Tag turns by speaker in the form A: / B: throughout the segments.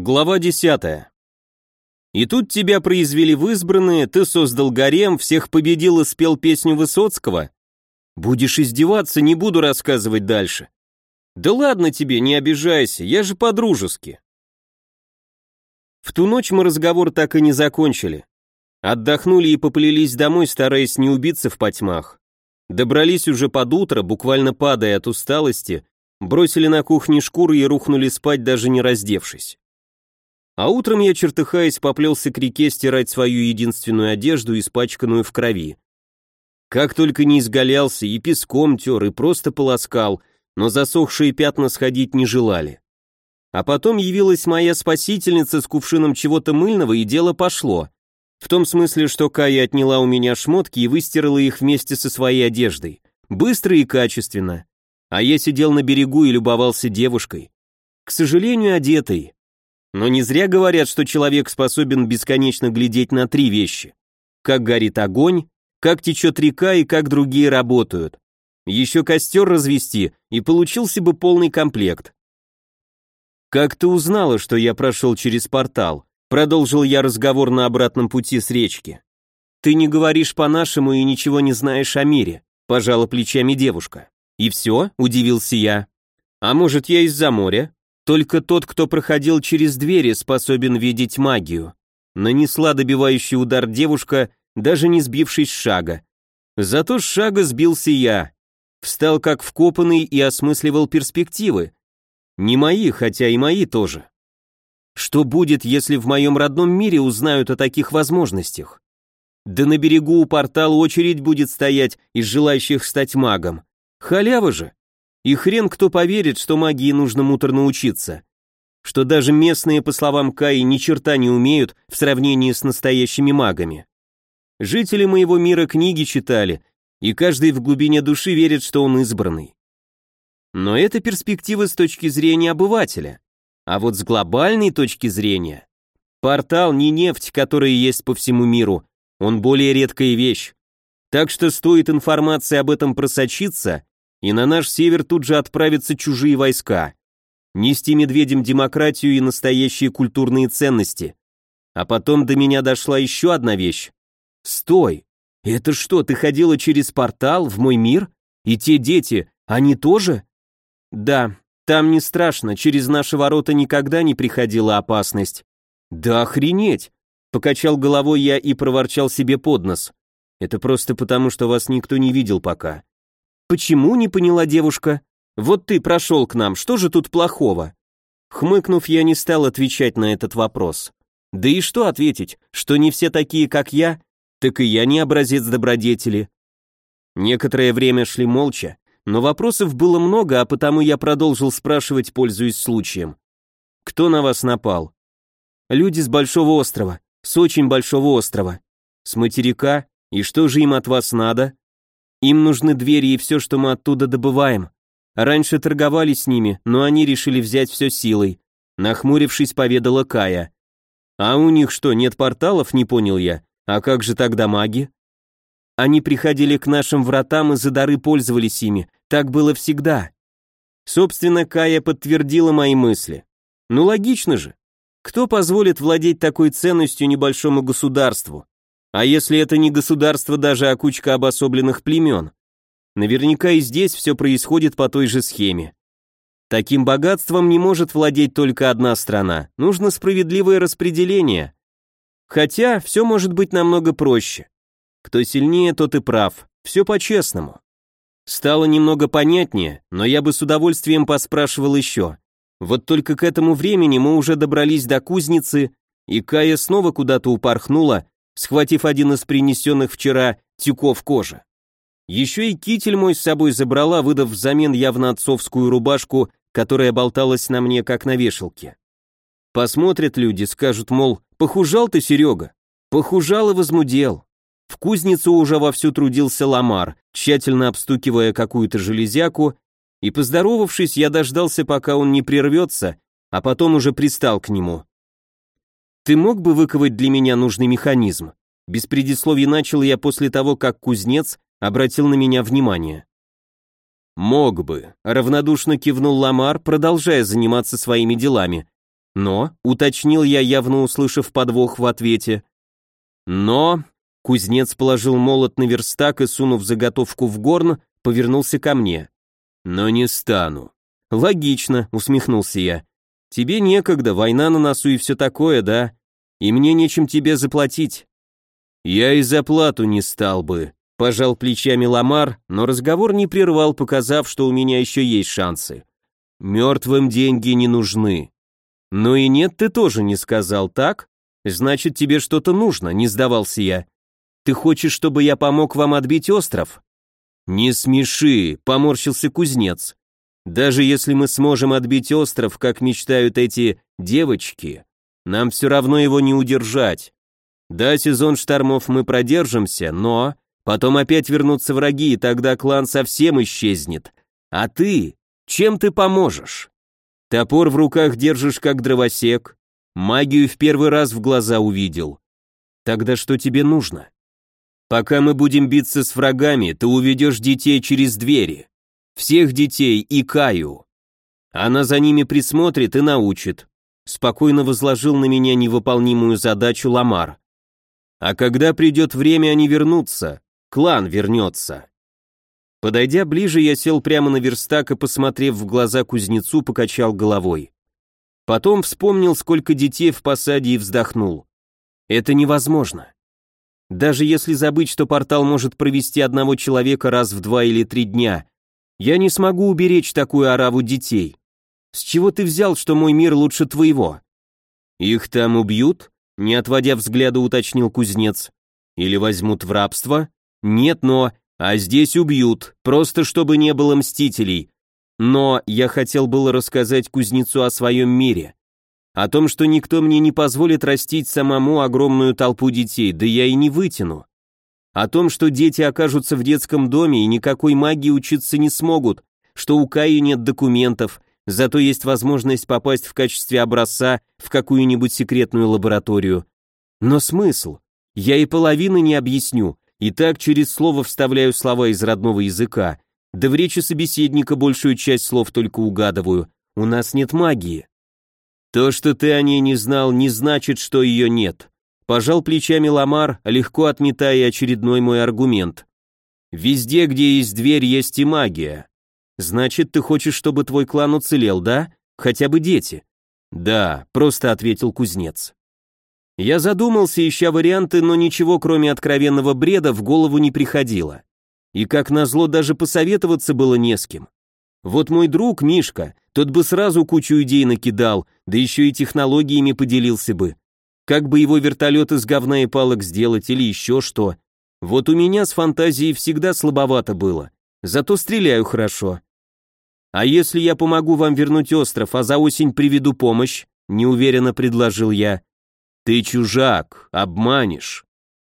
A: Глава 10. И тут тебя произвели в избранные, ты создал гарем, всех победил и спел песню Высоцкого. Будешь издеваться, не буду рассказывать дальше. Да ладно тебе, не обижайся, я же по-дружески. В ту ночь мы разговор так и не закончили. Отдохнули и поплелись домой, стараясь не убиться в потьмах. Добрались уже под утро, буквально падая от усталости, бросили на кухне шкуры и рухнули спать, даже не раздевшись. А утром я, чертыхаясь, поплелся к реке стирать свою единственную одежду, испачканную в крови. Как только не изгалялся, и песком тер, и просто полоскал, но засохшие пятна сходить не желали. А потом явилась моя спасительница с кувшином чего-то мыльного, и дело пошло. В том смысле, что Кая отняла у меня шмотки и выстирала их вместе со своей одеждой. Быстро и качественно. А я сидел на берегу и любовался девушкой. К сожалению, одетой. Но не зря говорят, что человек способен бесконечно глядеть на три вещи. Как горит огонь, как течет река и как другие работают. Еще костер развести, и получился бы полный комплект. «Как ты узнала, что я прошел через портал?» Продолжил я разговор на обратном пути с речки. «Ты не говоришь по-нашему и ничего не знаешь о мире», пожала плечами девушка. «И все?» – удивился я. «А может, я из-за моря?» Только тот, кто проходил через двери, способен видеть магию. Нанесла добивающий удар девушка, даже не сбившись с шага. Зато с шага сбился я. Встал как вкопанный и осмысливал перспективы. Не мои, хотя и мои тоже. Что будет, если в моем родном мире узнают о таких возможностях? Да на берегу у портала очередь будет стоять из желающих стать магом. Халява же! И хрен кто поверит, что магии нужно муторно учиться. Что даже местные, по словам Каи, ни черта не умеют в сравнении с настоящими магами. Жители моего мира книги читали, и каждый в глубине души верит, что он избранный. Но это перспектива с точки зрения обывателя. А вот с глобальной точки зрения, портал не нефть, которая есть по всему миру, он более редкая вещь. Так что стоит информация об этом просочиться, и на наш север тут же отправятся чужие войска. Нести медведям демократию и настоящие культурные ценности. А потом до меня дошла еще одна вещь. Стой! Это что, ты ходила через портал в мой мир? И те дети, они тоже? Да, там не страшно, через наши ворота никогда не приходила опасность. Да охренеть! Покачал головой я и проворчал себе под нос. Это просто потому, что вас никто не видел пока. «Почему?» — не поняла девушка. «Вот ты прошел к нам, что же тут плохого?» Хмыкнув, я не стал отвечать на этот вопрос. Да и что ответить, что не все такие, как я, так и я не образец добродетели. Некоторое время шли молча, но вопросов было много, а потому я продолжил спрашивать, пользуясь случаем. «Кто на вас напал?» «Люди с Большого острова, с очень Большого острова. С материка, и что же им от вас надо?» Им нужны двери и все, что мы оттуда добываем. Раньше торговали с ними, но они решили взять все силой. Нахмурившись, поведала Кая. А у них что, нет порталов, не понял я. А как же тогда маги? Они приходили к нашим вратам и за дары пользовались ими. Так было всегда. Собственно, Кая подтвердила мои мысли. Ну логично же. Кто позволит владеть такой ценностью небольшому государству? А если это не государство даже, а кучка обособленных племен? Наверняка и здесь все происходит по той же схеме. Таким богатством не может владеть только одна страна, нужно справедливое распределение. Хотя все может быть намного проще. Кто сильнее, тот и прав, все по-честному. Стало немного понятнее, но я бы с удовольствием поспрашивал еще. Вот только к этому времени мы уже добрались до кузницы, и Кая снова куда-то упорхнула, схватив один из принесенных вчера тюков кожи. Еще и китель мой с собой забрала, выдав взамен явно отцовскую рубашку, которая болталась на мне, как на вешалке. Посмотрят люди, скажут, мол, похужал ты, Серега. Похужал и возмудел. В кузницу уже вовсю трудился Ламар, тщательно обстукивая какую-то железяку, и, поздоровавшись, я дождался, пока он не прервется, а потом уже пристал к нему. Ты мог бы выковать для меня нужный механизм? Без предисловий начал я после того, как кузнец обратил на меня внимание. Мог бы, равнодушно кивнул Ламар, продолжая заниматься своими делами. Но, уточнил я, явно услышав подвох в ответе. Но, кузнец положил молот на верстак и, сунув заготовку в горн, повернулся ко мне. Но не стану. Логично, усмехнулся я. Тебе некогда, война на носу и все такое, да? И мне нечем тебе заплатить. Я и заплату не стал бы, пожал плечами Ламар, но разговор не прервал, показав, что у меня еще есть шансы. Мертвым деньги не нужны. Ну и нет, ты тоже не сказал, так? Значит, тебе что-то нужно, не сдавался я. Ты хочешь, чтобы я помог вам отбить остров? Не смеши, поморщился кузнец. Даже если мы сможем отбить остров, как мечтают эти девочки, нам все равно его не удержать. Да, сезон штормов мы продержимся, но потом опять вернутся враги, и тогда клан совсем исчезнет. А ты? Чем ты поможешь? Топор в руках держишь как дровосек, магию в первый раз в глаза увидел. Тогда что тебе нужно? Пока мы будем биться с врагами, ты уведешь детей через двери. Всех детей и Каю. Она за ними присмотрит и научит. Спокойно возложил на меня невыполнимую задачу Ламар. А когда придет время, они вернутся. Клан вернется. Подойдя ближе, я сел прямо на верстак и, посмотрев в глаза кузнецу, покачал головой. Потом вспомнил, сколько детей в посаде и вздохнул. Это невозможно. Даже если забыть, что портал может провести одного человека раз в два или три дня, я не смогу уберечь такую ораву детей. С чего ты взял, что мой мир лучше твоего? Их там убьют? Не отводя взгляда, уточнил кузнец. Или возьмут в рабство? Нет, но а здесь убьют, просто чтобы не было мстителей. Но я хотел было рассказать кузнецу о своем мире. О том, что никто мне не позволит растить самому огромную толпу детей, да я и не вытяну. О том, что дети окажутся в детском доме и никакой магии учиться не смогут, что у Каи нет документов, зато есть возможность попасть в качестве образца в какую-нибудь секретную лабораторию. Но смысл? Я и половины не объясню, и так через слово вставляю слова из родного языка, да в речи собеседника большую часть слов только угадываю. У нас нет магии. То, что ты о ней не знал, не значит, что ее нет. Пожал плечами Ламар, легко отметая очередной мой аргумент. Везде, где есть дверь, есть и магия. Значит, ты хочешь, чтобы твой клан уцелел, да? Хотя бы дети. Да, просто ответил кузнец. Я задумался, ища варианты, но ничего, кроме откровенного бреда, в голову не приходило. И как назло, даже посоветоваться было не с кем. Вот мой друг Мишка, тот бы сразу кучу идей накидал, да еще и технологиями поделился бы. Как бы его вертолет из говна и палок сделать или еще что. Вот у меня с фантазией всегда слабовато было, зато стреляю хорошо. А если я помогу вам вернуть остров, а за осень приведу помощь, неуверенно предложил я. «Ты чужак, обманешь».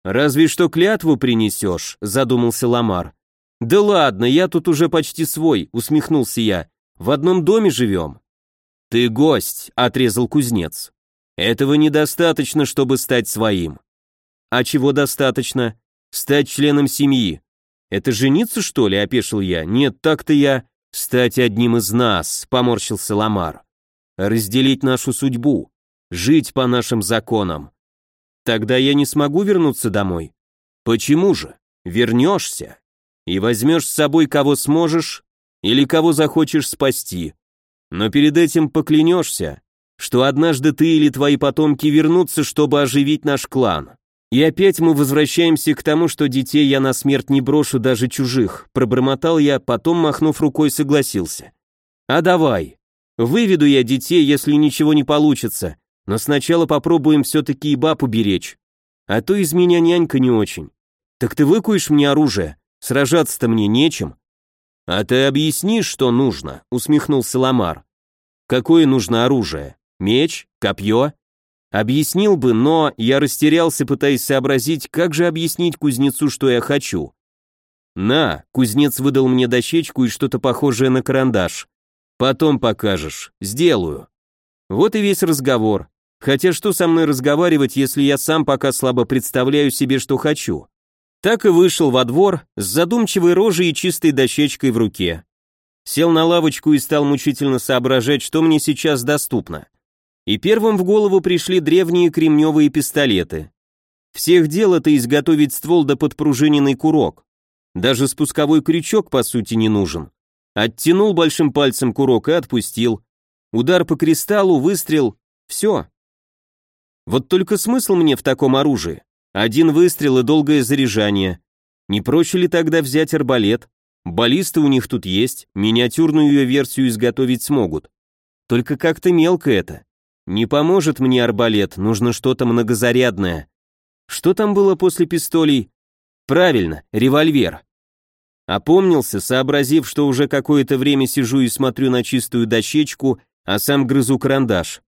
A: «Разве что клятву принесешь», — задумался Ламар. «Да ладно, я тут уже почти свой», — усмехнулся я. «В одном доме живем». «Ты гость», — отрезал кузнец. «Этого недостаточно, чтобы стать своим». «А чего достаточно?» «Стать членом семьи». «Это жениться, что ли?» — опешил я. «Нет, так-то я...» «Стать одним из нас», — поморщился Ламар. «Разделить нашу судьбу жить по нашим законам. Тогда я не смогу вернуться домой. Почему же? Вернешься и возьмешь с собой кого сможешь или кого захочешь спасти. Но перед этим поклянешься, что однажды ты или твои потомки вернутся, чтобы оживить наш клан. И опять мы возвращаемся к тому, что детей я на смерть не брошу даже чужих, пробормотал я, потом, махнув рукой, согласился. А давай, выведу я детей, если ничего не получится, но сначала попробуем все-таки и баб уберечь. А то из меня нянька не очень. Так ты выкуешь мне оружие? Сражаться-то мне нечем. А ты объяснишь, что нужно, усмехнулся Ламар. Какое нужно оружие? Меч? Копье? Объяснил бы, но я растерялся, пытаясь сообразить, как же объяснить кузнецу, что я хочу. На, кузнец выдал мне дощечку и что-то похожее на карандаш. Потом покажешь. Сделаю. Вот и весь разговор. Хотя что со мной разговаривать, если я сам пока слабо представляю себе, что хочу? Так и вышел во двор с задумчивой рожей и чистой дощечкой в руке. Сел на лавочку и стал мучительно соображать, что мне сейчас доступно. И первым в голову пришли древние кремневые пистолеты. Всех дел это изготовить ствол да подпружиненный курок. Даже спусковой крючок по сути не нужен. Оттянул большим пальцем курок и отпустил. Удар по кристаллу, выстрел, все. Вот только смысл мне в таком оружии. Один выстрел и долгое заряжание. Не проще ли тогда взять арбалет? Баллисты у них тут есть, миниатюрную ее версию изготовить смогут. Только как-то мелко это. Не поможет мне арбалет, нужно что-то многозарядное. Что там было после пистолей? Правильно, револьвер. Опомнился, сообразив, что уже какое-то время сижу и смотрю на чистую дощечку, а сам грызу карандаш.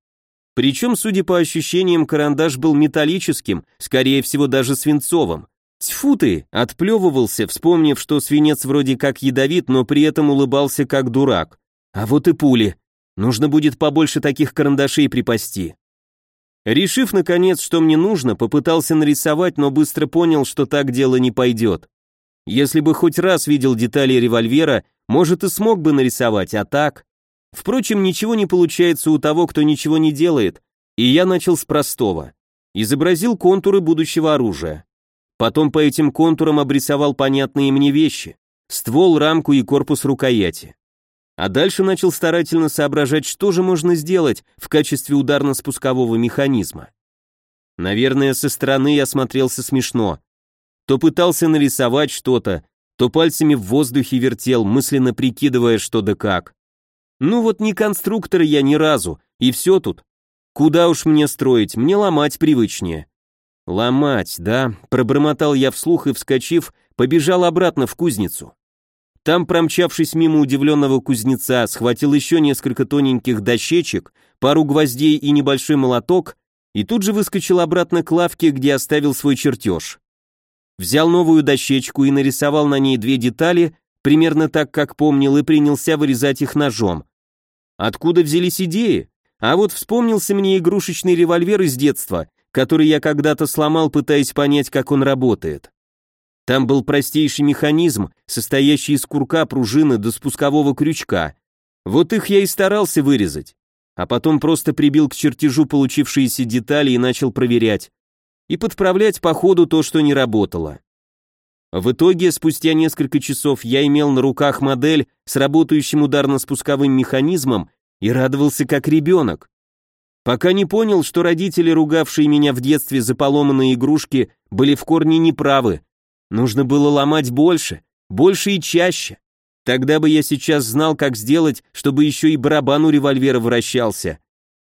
A: Причем, судя по ощущениям, карандаш был металлическим, скорее всего даже свинцовым. Тьфу ты, отплевывался, вспомнив, что свинец вроде как ядовит, но при этом улыбался как дурак. А вот и пули. Нужно будет побольше таких карандашей припасти. Решив, наконец, что мне нужно, попытался нарисовать, но быстро понял, что так дело не пойдет. Если бы хоть раз видел детали револьвера, может и смог бы нарисовать, а так... Впрочем, ничего не получается у того, кто ничего не делает, и я начал с простого. Изобразил контуры будущего оружия. Потом по этим контурам обрисовал понятные мне вещи. Ствол, рамку и корпус рукояти. А дальше начал старательно соображать, что же можно сделать в качестве ударно-спускового механизма. Наверное, со стороны я смотрелся смешно. То пытался нарисовать что-то, то пальцами в воздухе вертел, мысленно прикидывая, что да как. Ну вот не конструктор я ни разу, и все тут. Куда уж мне строить, мне ломать привычнее. Ломать, да, пробормотал я вслух и, вскочив, побежал обратно в кузницу. Там, промчавшись мимо удивленного кузнеца, схватил еще несколько тоненьких дощечек, пару гвоздей и небольшой молоток, и тут же выскочил обратно к лавке, где оставил свой чертеж. Взял новую дощечку и нарисовал на ней две детали, примерно так, как помнил, и принялся вырезать их ножом. Откуда взялись идеи? А вот вспомнился мне игрушечный револьвер из детства, который я когда-то сломал, пытаясь понять, как он работает. Там был простейший механизм, состоящий из курка, пружины до спускового крючка. Вот их я и старался вырезать. А потом просто прибил к чертежу получившиеся детали и начал проверять. И подправлять по ходу то, что не работало. В итоге, спустя несколько часов я имел на руках модель с работающим ударно-спусковым механизмом и радовался как ребенок. Пока не понял, что родители, ругавшие меня в детстве за поломанные игрушки, были в корне неправы, Нужно было ломать больше, больше и чаще. Тогда бы я сейчас знал, как сделать, чтобы еще и барабан у револьвера вращался.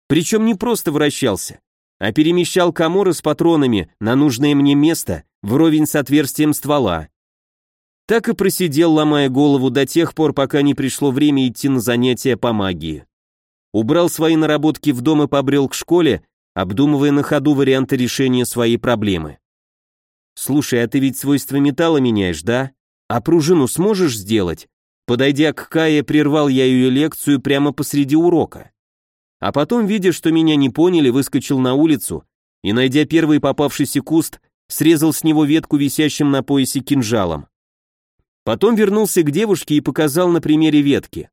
A: Причем не просто вращался, а перемещал коморы с патронами на нужное мне место, вровень с отверстием ствола. Так и просидел, ломая голову до тех пор, пока не пришло время идти на занятия по магии. Убрал свои наработки в дом и побрел к школе, обдумывая на ходу варианты решения своей проблемы. «Слушай, а ты ведь свойства металла меняешь, да? А пружину сможешь сделать?» Подойдя к Кае, прервал я ее лекцию прямо посреди урока. А потом, видя, что меня не поняли, выскочил на улицу и, найдя первый попавшийся куст, срезал с него ветку висящим на поясе кинжалом. Потом вернулся к девушке и показал на примере ветки.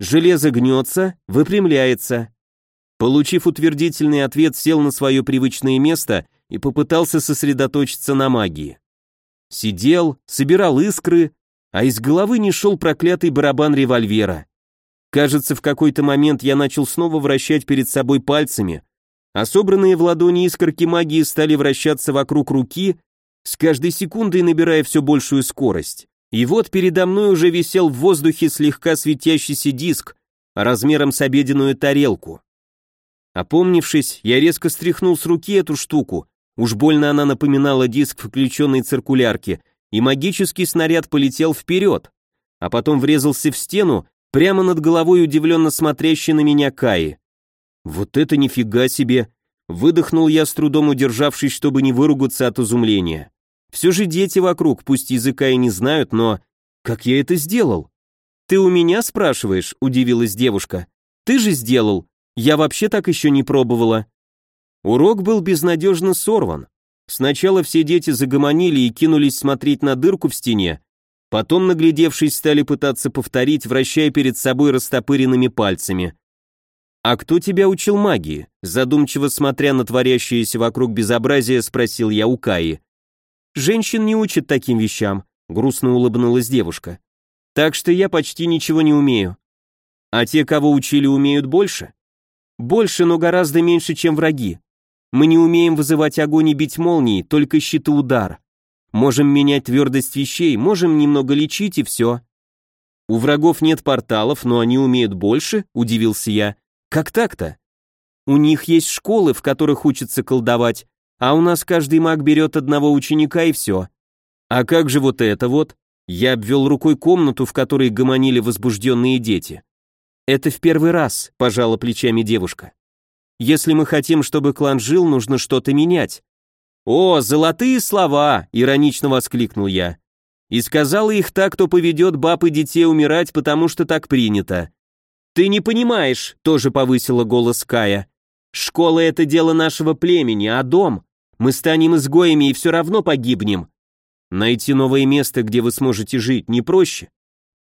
A: Железо гнется, выпрямляется. Получив утвердительный ответ, сел на свое привычное место и попытался сосредоточиться на магии. Сидел, собирал искры, а из головы не шел проклятый барабан револьвера. Кажется, в какой-то момент я начал снова вращать перед собой пальцами, а собранные в ладони искорки магии стали вращаться вокруг руки, с каждой секундой набирая все большую скорость. И вот передо мной уже висел в воздухе слегка светящийся диск, размером с обеденную тарелку. Опомнившись, я резко стряхнул с руки эту штуку Уж больно она напоминала диск включенной циркулярки, и магический снаряд полетел вперед, а потом врезался в стену, прямо над головой удивленно смотрящей на меня Каи. Вот это нифига себе! Выдохнул я с трудом удержавшись, чтобы не выругаться от изумления. Все же дети вокруг, пусть языка и не знают, но... Как я это сделал? Ты у меня спрашиваешь? Удивилась девушка. Ты же сделал. Я вообще так еще не пробовала. Урок был безнадежно сорван. Сначала все дети загомонили и кинулись смотреть на дырку в стене, потом, наглядевшись, стали пытаться повторить, вращая перед собой растопыренными пальцами. «А кто тебя учил магии?» Задумчиво смотря на творящееся вокруг безобразие, спросил я у Каи. «Женщин не учат таким вещам», — грустно улыбнулась девушка. «Так что я почти ничего не умею». «А те, кого учили, умеют больше?» «Больше, но гораздо меньше, чем враги. Мы не умеем вызывать огонь и бить молнии, только щитоудар. Можем менять твердость вещей, можем немного лечить и все». «У врагов нет порталов, но они умеют больше?» — удивился я. Как так-то? У них есть школы, в которых учатся колдовать, а у нас каждый маг берет одного ученика и все. А как же вот это вот? Я обвел рукой комнату, в которой гомонили возбужденные дети. Это в первый раз, пожала плечами девушка. Если мы хотим, чтобы клан жил, нужно что-то менять. О, золотые слова, иронично воскликнул я. И сказала их так, кто поведет баб и детей умирать, потому что так принято. «Ты не понимаешь», — тоже повысила голос Кая. «Школа — это дело нашего племени, а дом? Мы станем изгоями и все равно погибнем. Найти новое место, где вы сможете жить, не проще.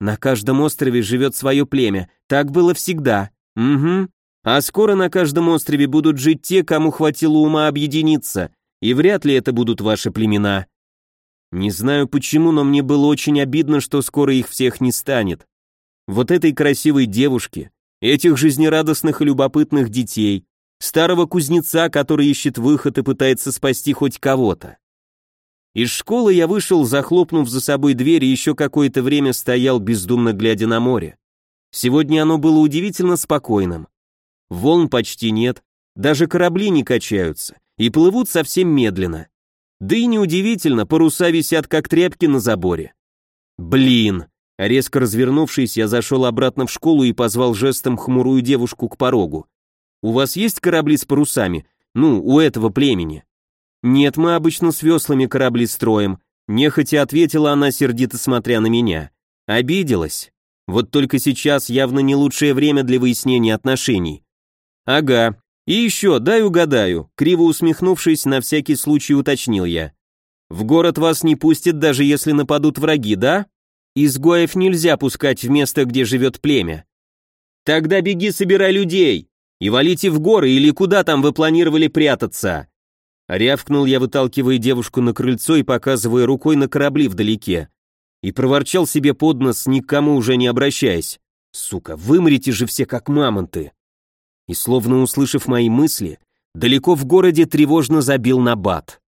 A: На каждом острове живет свое племя, так было всегда. Угу. А скоро на каждом острове будут жить те, кому хватило ума объединиться, и вряд ли это будут ваши племена. Не знаю почему, но мне было очень обидно, что скоро их всех не станет вот этой красивой девушки, этих жизнерадостных и любопытных детей, старого кузнеца, который ищет выход и пытается спасти хоть кого-то. Из школы я вышел, захлопнув за собой дверь и еще какое-то время стоял, бездумно глядя на море. Сегодня оно было удивительно спокойным. Волн почти нет, даже корабли не качаются и плывут совсем медленно. Да и неудивительно, паруса висят как тряпки на заборе. Блин, Резко развернувшись, я зашел обратно в школу и позвал жестом хмурую девушку к порогу. «У вас есть корабли с парусами? Ну, у этого племени?» «Нет, мы обычно с веслами корабли строим», нехотя ответила она, сердито смотря на меня. Обиделась. Вот только сейчас явно не лучшее время для выяснения отношений. «Ага. И еще, дай угадаю», криво усмехнувшись, на всякий случай уточнил я. «В город вас не пустят, даже если нападут враги, да?» Изгоев нельзя пускать в место, где живет племя. Тогда беги, собирай людей и валите в горы или куда там вы планировали прятаться. Рявкнул я, выталкивая девушку на крыльцо и показывая рукой на корабли вдалеке. И проворчал себе под нос, никому уже не обращаясь. Сука, вымрите же все как мамонты. И словно услышав мои мысли, далеко в городе тревожно забил на бат.